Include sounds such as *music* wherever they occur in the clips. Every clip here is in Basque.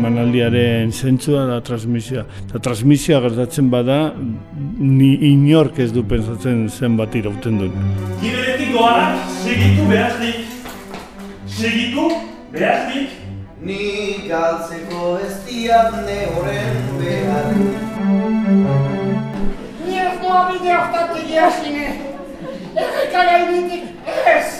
emanaldiaren zentzua da transmisioa. Eta transmisioa gertatzen bada, ni inork ez du pensatzen zen bat irauten duen. Giberetik doanak segitu behaznik. Segitu behaznik. Ni galtzeko ez diat ne horren behar. Ni ez doa bide hortatik jasine. Errekara initik ez.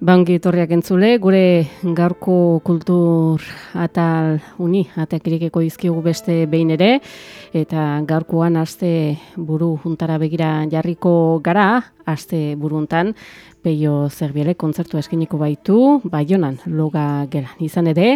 Bangi etorriak entzule, gure gaurko kultur atal uni, atak irikeko dizkigu beste behin ere, eta gaurkoan aste buru juntara begira jarriko gara, aste buru juntan, Peio Zerbiele kontzertu eskeniko baitu, Baionan loga gelan. Izan ere,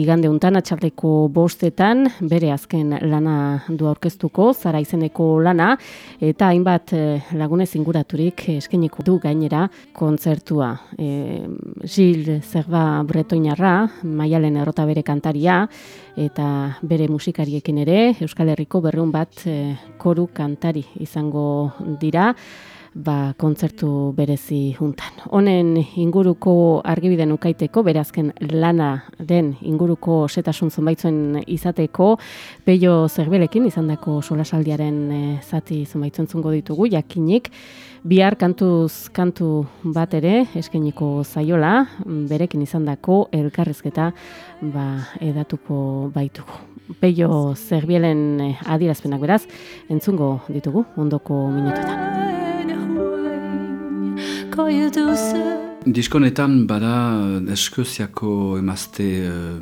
igande untan atxaldeko bostetan, bere azken lana du aurkeztuko, zara izeneko lana, eta hainbat eh, lagunez inguraturik eskeniko du gainera kontzertua. E, Gil Zerba Bretoinarra, Maialen errota bere kantaria, eta bere musikariekin ere, Euskal Herriko berreun bat eh, koru kantari izango dira, ba, kontzertu berezi juntan. Honen inguruko argibiden ukaiteko, berazken lana den inguruko setasun zunbaitzuen izateko, peio zerbelekin izandako solasaldiaren e, zati zunbaitzuen zungo ditugu, jakinik, bihar kantuz kantu bat ere eskeniko zaiola, berekin izandako elkarrizketa ba, edatuko baitugu. Peio zerbielen adirazpenak beraz, entzungo ditugu, ondoko minutuetan. Diskonetan bada Eskoziako emazte uh,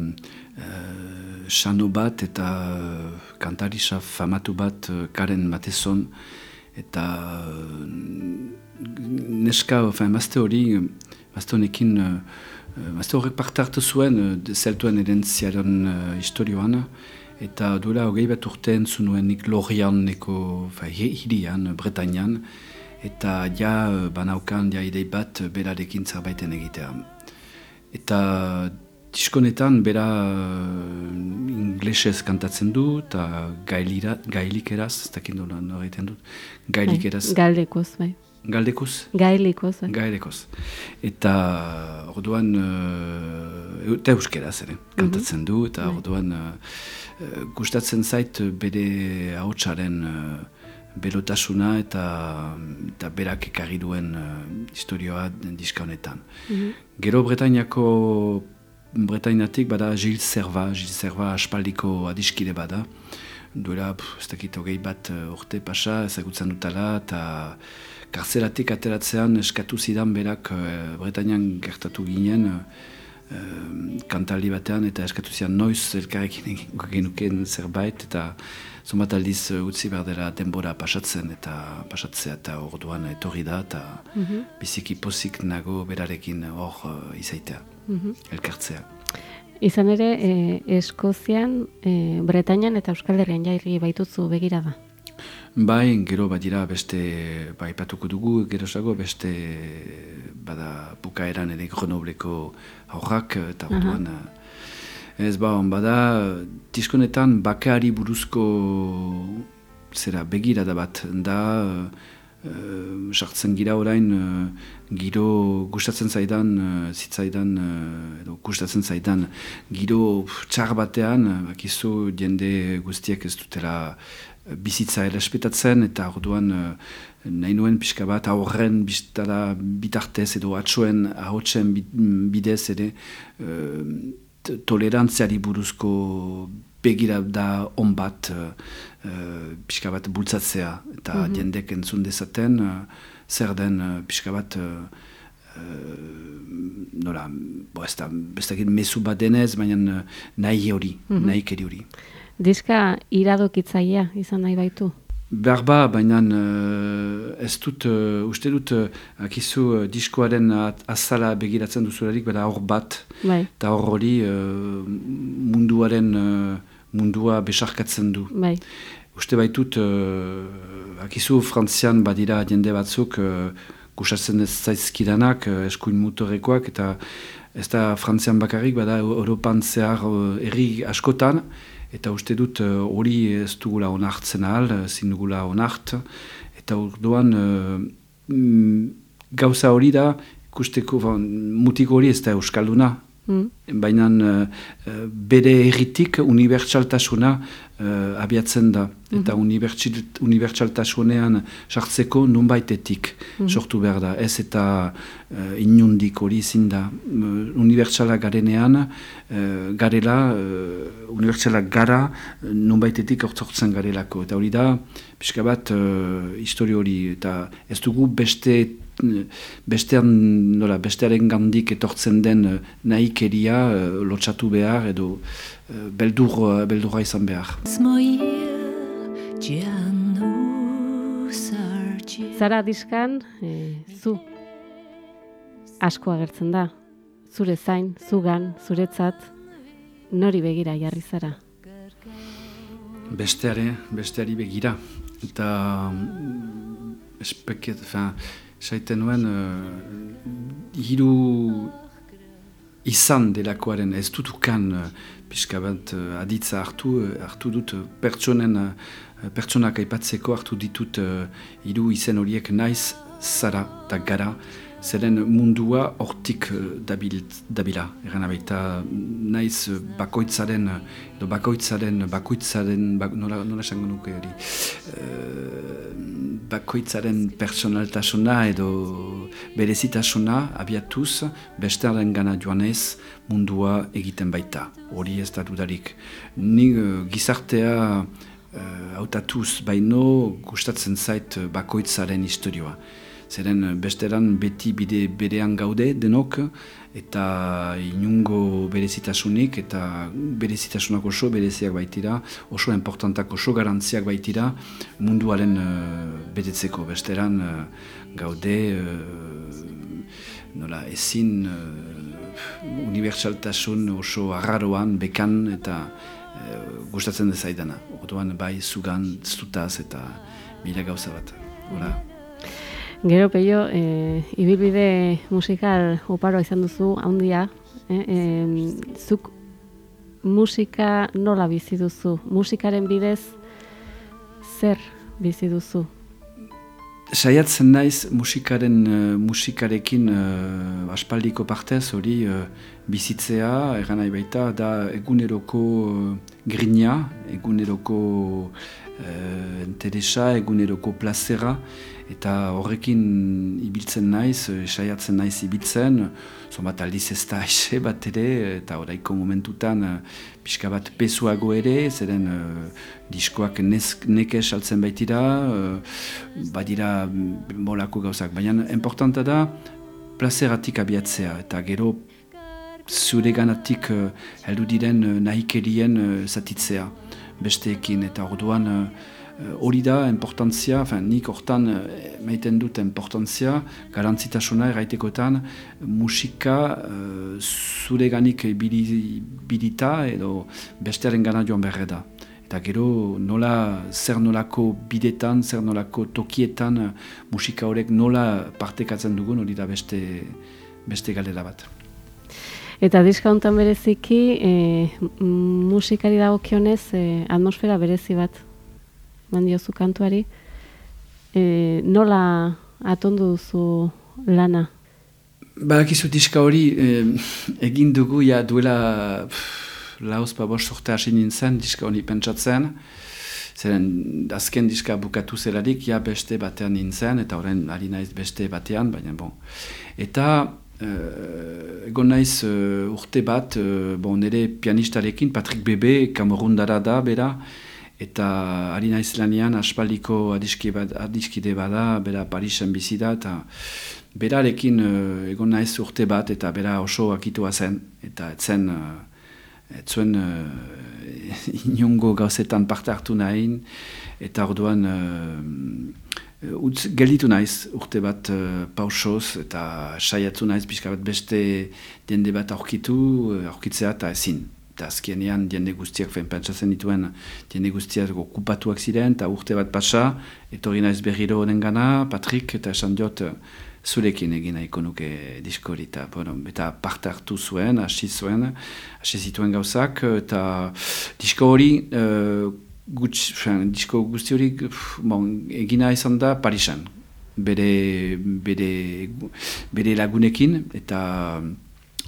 uh, bat eta uh, kantarisa famatu bat Karen Matezon eta uh, neska, ofa, emazte hori, emazte honekin uh, emazte horrek parte hartu zuen uh, zeltuen erentziaren uh, historioan eta duela hogei bat urte entzunuenik Lorianeko hirian, Bretañan, eta ja banaukan ja idei bat berarekin zerbaiten egitea. Eta diskonetan bera inglesez kantatzen du eta gailira, gailik eraz, ez dakit nola norreiten dut, gailik eraz. Galdekoz, bai. Galdekuz? Gailikoz, bai. Gailekoz. Eta orduan, uh, eta euskeraz ere, kantatzen du, eta orduan uh, gustatzen zait bere ahotsaren uh, belotasuna eta, eta berak ekarri duen uh, historioa diska honetan. Gero Bretainako Bretainatik bada Gil Serva, Gil Serva aspaldiko adiskide bada. Duela, pff, ez dakit hogei bat uh, urte pasa, ezagutzen dutala, eta karzelatik ateratzean eskatu zidan berak uh, Bretainian gertatu ginen, uh, kantaldi batean, eta eskatu zidan noiz elkarrekin genuken zerbait, eta Zomat aldiz uh, utzi behar dela denbora pasatzen eta pasatzea eta orduan etorri da eta biziki pozik nago berarekin hor uh, izaitea, elkartzea. Izan ere, e, Eskozian, e, Bretañan eta Euskal Herrian jairi baituzu begira da. Bai, gero badira beste, bai patuko dugu, gerosago beste bada bukaeran ere Grenobleko aurrak eta orduan Ez ba, on bada, diskonetan bakari buruzko zera begirada bat da uh, sartzen gira orain uh, giro gustatzen zaidan uh, zitzaidan uh, edo gustatzen zaidan giro txar batean bakizu jende guztiak ez dutela bizitza errespetatzen eta orduan uh, nahi nuen pixka bat aurren biztara bitartez edo atxoen ahotsen bidez ere tolerantziari buruzko begira da on bat uh, pixka bat bultzatzea eta mm -hmm. jendek entzun dezaten zer den pixka bat nola, bo ez da, mesu bat denez, baina nahi hori, mm -hmm. nahi keri hori. Diska iradokitzaia izan nahi baitu? Berba, baina uh, ez dut, uh, uste dut, uh, akizu diskoaren azala begiratzen duzularik, bera hor bat, bai. eta hor hori munduaren mundua besarkatzen du. Bai. Uste baitut, akizu frantzian badira jende batzuk gustatzen ez zaizkidanak, eskuin motorekoak, eta ez da frantzian bakarrik, bada Europan zehar erri askotan, eta uste dut hori uh, ez dugula onartzen ahal, zin dugula onart, eta orduan uh, gauza hori da, ikusteko, mutiko hori ez da euskalduna, Mm. Baina uh, bere erritik unibertsaltasuna uh, abiatzen da. Eta mm unibertsaltasunean sartzeko nunbaitetik mm sortu behar da. Ez eta uh, inundik hori izin da. Uh, unibertsala garenean, uh, garela, uh, unibertsala gara nunbaitetik ortsortzen garelako. Eta hori da, pixka bat, uh, histori hori. Eta ez dugu beste bestean, nola, bestearen gandik etortzen den uh, nahikeria uh, lotsatu behar edo uh, beldur, beldurra izan behar. Zara diskan, zu asko agertzen da. Zure zain, zugan, zuretzat, nori begira jarri zara? Besteare, besteari begira. Eta mm, espeket, fin, saiten nuen uh, hiru izan delakoaren ez dutukan uh, pixka bat uh, aditza hartu, uh, hartu dut pertsonen uh, pertsonak aipatzeko hartu ditut uh, hiru izen horiek naiz zara eta gara zeren mundua hortik dabil, dabila. Eran abaita naiz bakoitzaren, edo bakoitzaren, bakoitzaren, bak, nola, nola esango nuke hori, uh, bakoitzaren personaltasuna edo berezitasuna abiatuz bestearen gana joanez mundua egiten baita. Hori ez da dudarik. Ni uh, gizartea uh, autatuz baino gustatzen zait bakoitzaren historioa zeren eh, besteran beti bide berean gaude denok, eta inungo berezitasunik, eta berezitasunak oso bereziak baitira, oso importantak oso garantziak baitira munduaren uh, betetzeko besteran uh, gaude nola ezin uh, unibertsaltasun oso arraroan, bekan eta uh, gustatzen dezaidana. Orduan bai zugan, zutaz eta mila gauza bat. Hola. Gero peio, e, ibilbide musikal oparoa izan duzu, handia, e, e, zuk musika nola bizi duzu? Musikaren bidez zer bizi duzu? Saiatzen naiz musikaren uh, musikarekin uh, aspaldiko partez hori uh, bizitzea, egan nahi baita, da eguneroko uh, grina, eguneroko uh, interesa, eguneroko plazera, eta horrekin ibiltzen naiz, eh, saiatzen naiz ibiltzen, zon bat aldiz ez da ese bat ere, eta horreiko momentutan eh, pixka bat pesuago ere, zeren uh, diskoak neke saltzen baitira, uh, badira molako gauzak, baina importanta da plazeratik abiatzea, eta gero zure ganatik uh, heldu diren uh, nahikerien uh, zatitzea besteekin, eta orduan Eh, hori da, importantzia, fin, nik hortan eh, maiten dut importantzia, garantzitasuna erraitekotan, musika uh, zure ganik bilita edo bestearen gana joan berre da. Eta gero nola, zer nolako bidetan, zer nolako tokietan musika horrek nola partekatzen dugun hori da beste, beste galera bat. Eta diskauntan bereziki, e, musikari dagokionez e, atmosfera berezi bat mandiozu kantuari, e, nola atondu duzu lana? Barakizu diska hori egin dugu ja duela lauz pa bost sorte hasi nintzen diska hori pentsatzen. Zeren azken diska bukatu zelarik, ja beste batean nintzen, eta horren ari naiz beste batean, baina bon. Eta Uh, egon naiz uh, urte bat, uh, bon, nire pianistarekin, Patrick Bebe, kamorundara da, bera, eta ari naiz lanean aspaldiko adiskide bada, bera Parisen bizi da, eta berarekin uh, egon naiz urte bat, eta bera oso akitua zen, eta etzen, uh, etzuen uh, *laughs* inungo gauzetan parte hartu nahin, eta orduan uh, utz, gelditu naiz urte bat uh, pausoz, eta saiatu naiz pixka bat beste dende bat aurkitu, aurkitzea eta ezin. eta azkenean diende guztiak, fen, pentsatzen dituen diende guztiak okupatuak ziren, eta urte bat pasa, etorri naiz berriro honen gana, Patrik, eta esan diot, zurekin egin nahiko nuke disko hori, eta, bueno, eta parte hartu zuen, hasi zuen, hasi zituen gauzak, eta disko hori, uh, gutx, fin, disko guzti hori, bon, egina izan da Parisan, bere, bere, bere lagunekin, eta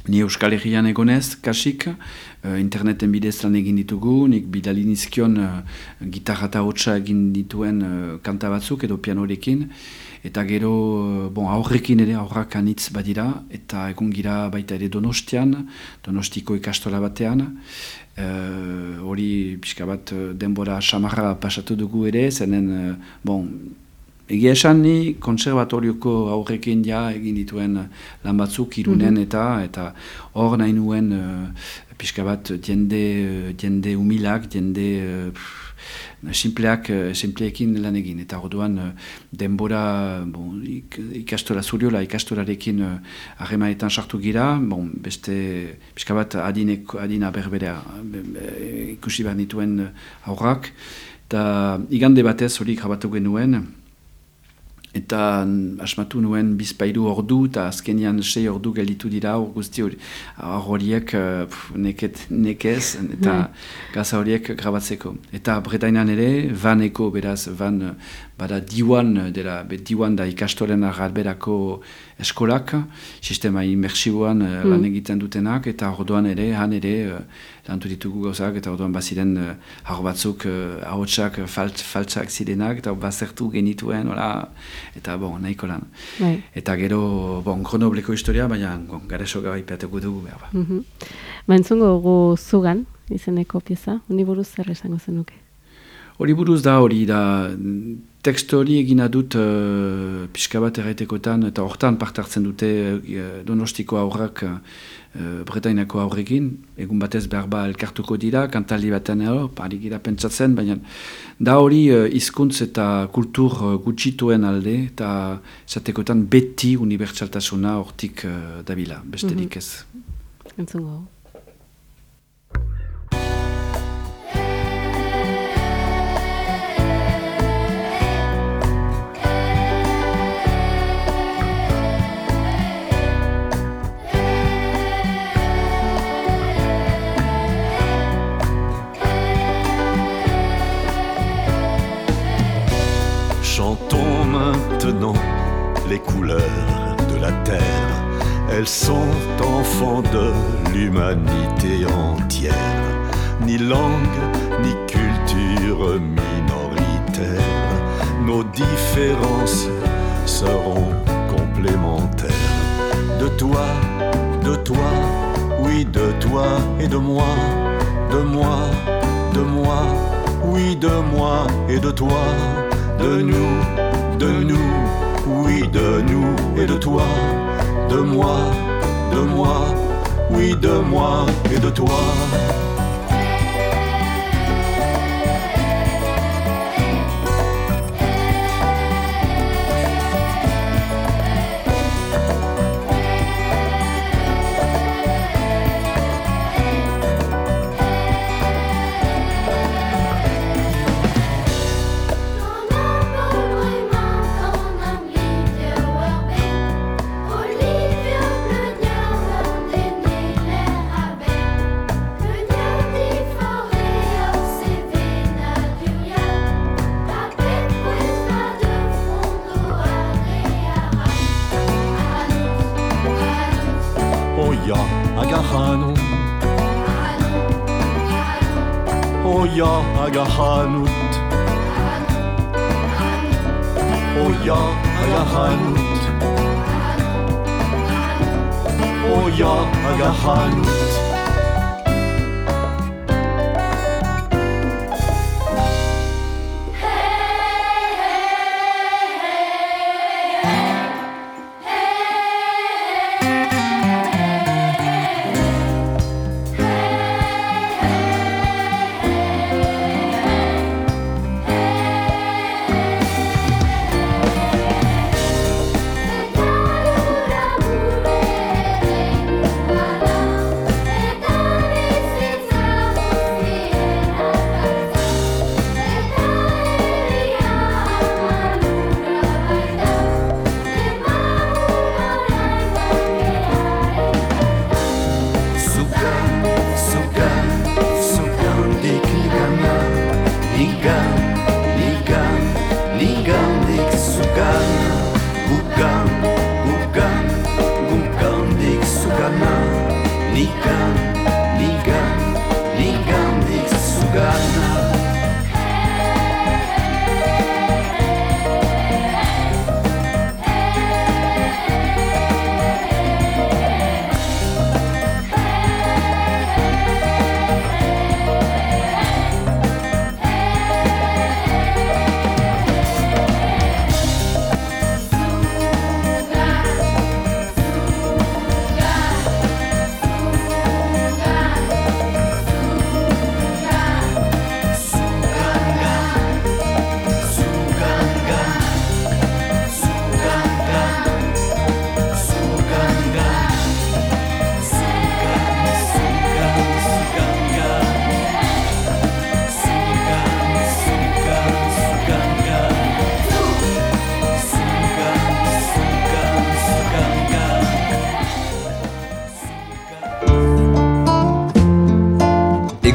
Ni Euskal Herrian egonez, kasik, uh, interneten bidez lan egin ditugu, nik bidali nizkion uh, gitarra eta hotza egin dituen uh, kanta batzuk edo pianorekin, eta gero, uh, bon, aurrekin ere aurrak anitz badira, eta egon gira baita ere donostian, donostiko ikastola batean, hori uh, pixka bat denbora samarra pasatu dugu ere, zenen, bon, Egia esan ni konservatorioko aurrekin ja egin dituen lan batzuk irunen mhm. eta eta hor nahi nuen uh, pixka bat jende, jende humilak, jende uh, simpleak, simpleekin lan egin. Eta orduan denbora bon, ik, ikastora zuriola, ikastorarekin harremaetan uh, sartu gira, bon, beste pixka bat adinek, adina berberea ikusi behar nituen aurrak. Eta igande batez hori grabatu genuen, eta asmatu nuen bizpairu ordu eta azkenian sei ordu gelditu dira hor guzti horiek uh, neket, nekez eta mm. gaza horiek grabatzeko. Eta Bretainan ere, vaneko beraz, van bada diwan, dela, be, diwan da ikastoren arberako eskolak, sistema imersiboan uh, lan egiten dutenak, eta orduan ere, han ere, uh, lantu ditugu gauzak, eta orduan baziren uh, hor batzuk, uh, ahotsak falt, faltsak zirenak, eta bazertu genituen, ola, eta bon, nahiko lan. Bai. Eta gero, bon, kronobleko historia, baina bon, gareso gabai peatuko dugu behar. Mm -hmm. Ba, gu zugan, izeneko pieza, uniburuz zer esango zenuke? Hori buruz da, hori da, teksto hori egina dut uh, pixka bat erraitekotan eta hortan parte hartzen dute uh, donostiko aurrak uh, bretainako aurrekin, egun batez behar ba elkartuko dira, kantaldi batean ero, pari gira pentsatzen, baina da hori uh, izkuntz eta kultur uh, gutxituen alde eta zatekotan beti unibertsaltasuna hortik uh, dabila, besterik mm -hmm. ez. Entzungo. Couleurs de la terre. Elles sont enfants de l'humanité entière. Ni langue, ni culture minoritaire. Nos différences seront complémentaires. De toi, de toi, oui, de toi et de moi. De moi, de moi, oui, de moi et de toi. De nous, de nous oui de nous et de toi, de moi, de moi, oui de moi et de toi. jagahanud. oh jagahanud. oh jagahanud.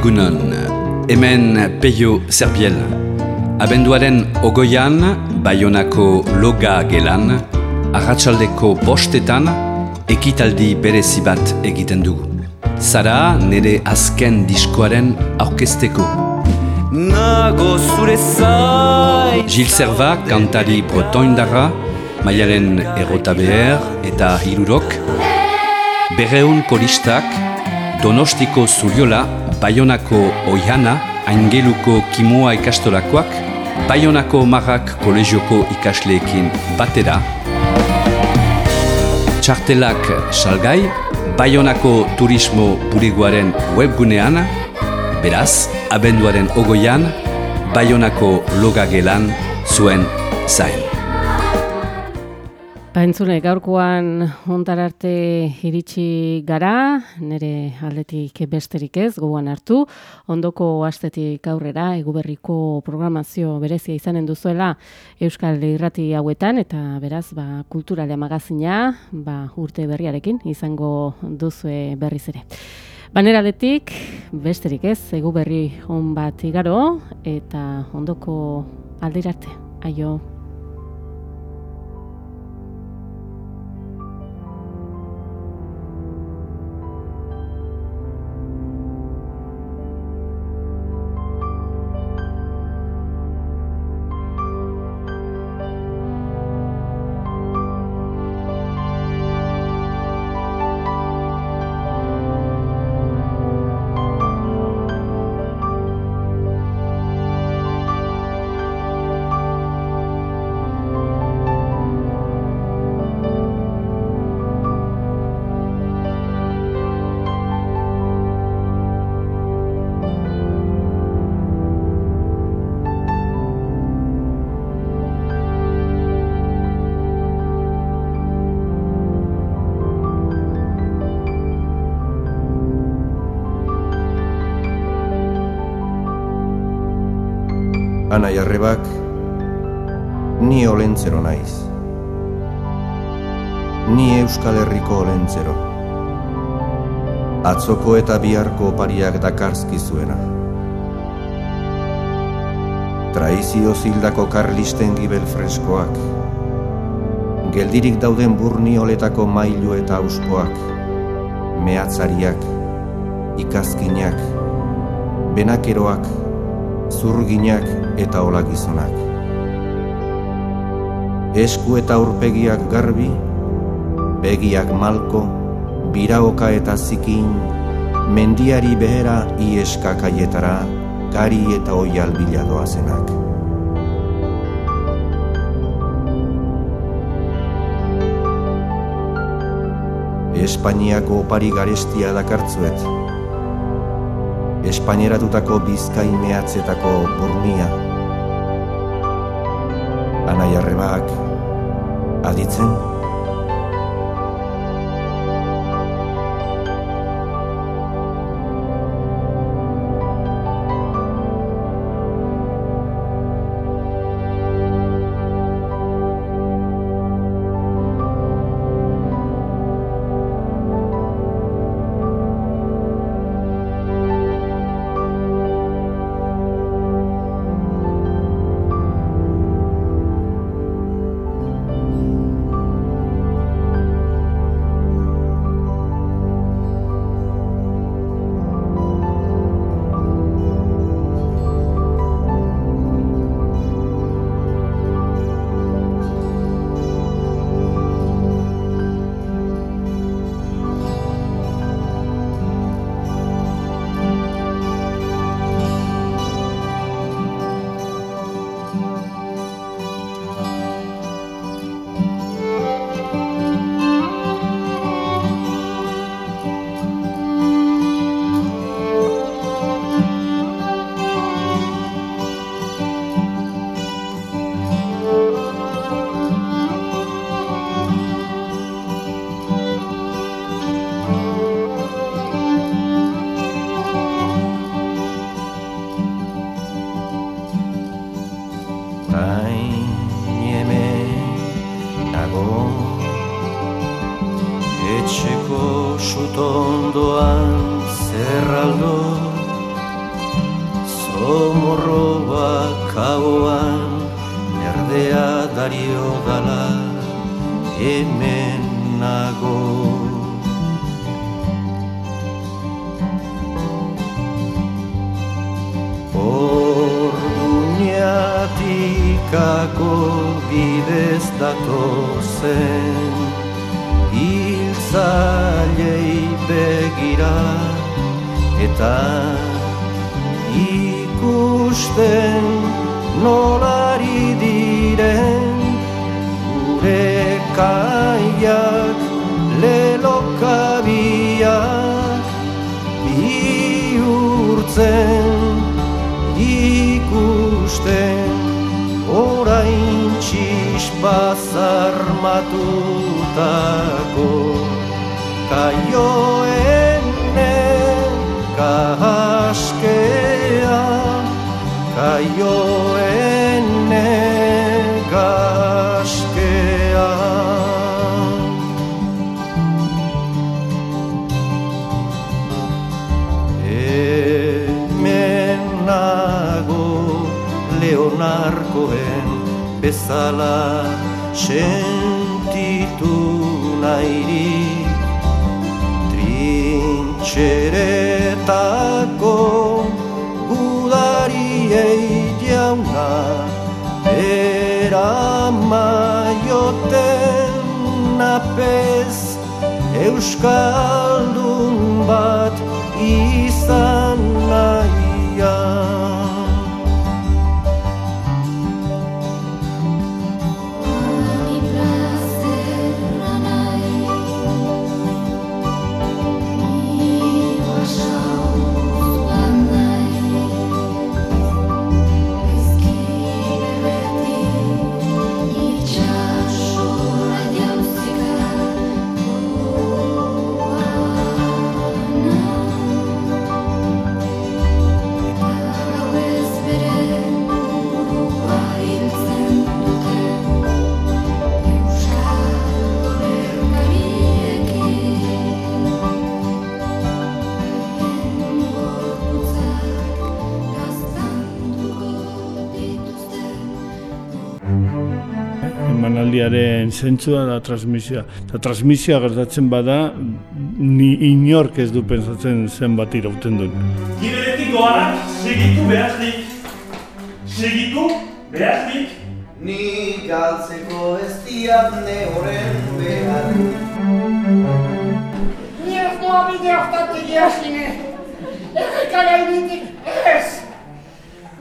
Egunon, hemen Peio Zerbiel. Abenduaren ogoian, Bayonako loga gelan, arratsaldeko bostetan, ekitaldi berezi bat egiten dugu. Zara nire azken diskoaren aurkezteko. Nago zure zai Gil Serva, kantari protoindarra, maialen errota behar eta hirurok, berreun koristak, donostiko zuriola, Bayonako oihana, aingeluko kimua ikastolakoak, Bayonako marrak kolegioko ikasleekin batera, txartelak salgai, Bayonako turismo buriguaren webgunean, beraz, abenduaren ogoian, Bayonako logagelan zuen zain. Ba, gaurkoan hontar arte iritsi gara, nire aldetik besterik ez, gogoan hartu, ondoko astetik aurrera, eguberriko programazio berezia izanen duzuela Euskal Irrati hauetan, eta beraz, ba, kulturale magazina, ba, urte berriarekin izango duzue berriz ere. Banera aldetik, besterik ez, egu berri hon bat igaro, eta ondoko aldirarte, aio. Ana jarrebak, ni olentzero naiz. Ni Euskal Herriko olentzero. Atzoko eta biharko opariak dakarzki zuena. Traizio zildako karlisten gibel freskoak. Geldirik dauden burnioletako mailu eta auspoak. Mehatzariak, ikazkinak, benakeroak, zurginak eta olagizonak. Esku eta aurpegiak garbi, begiak malko, biraoka eta zikin, mendiari behera ieska kaietara, gari eta oial biladoa zenak. Espainiako opari garestia dakartzuet, espaineratutako bizkai mehatzetako burnia. Ana jarrebak, aditzen? Orduñatikako bidez datozen Hiltzailei begira eta ikusten nolari diren gure kaiak lelokabiak bihurtzen txispazarmatutako kaioene kahaskea kaioene kahaskea Hemen leonarkoen bezala Krishna emanaldiaren zentzua da transmisioa. Eta transmisioa gertatzen bada, ni inork ez du pensatzen zenbat irauten duen. Giberetik doanak segitu behaznik. Segitu behaznik. Ni galtzeko ez diat ne horren behar Ni ez doa bide hortatik jasine. Errekara initik ez.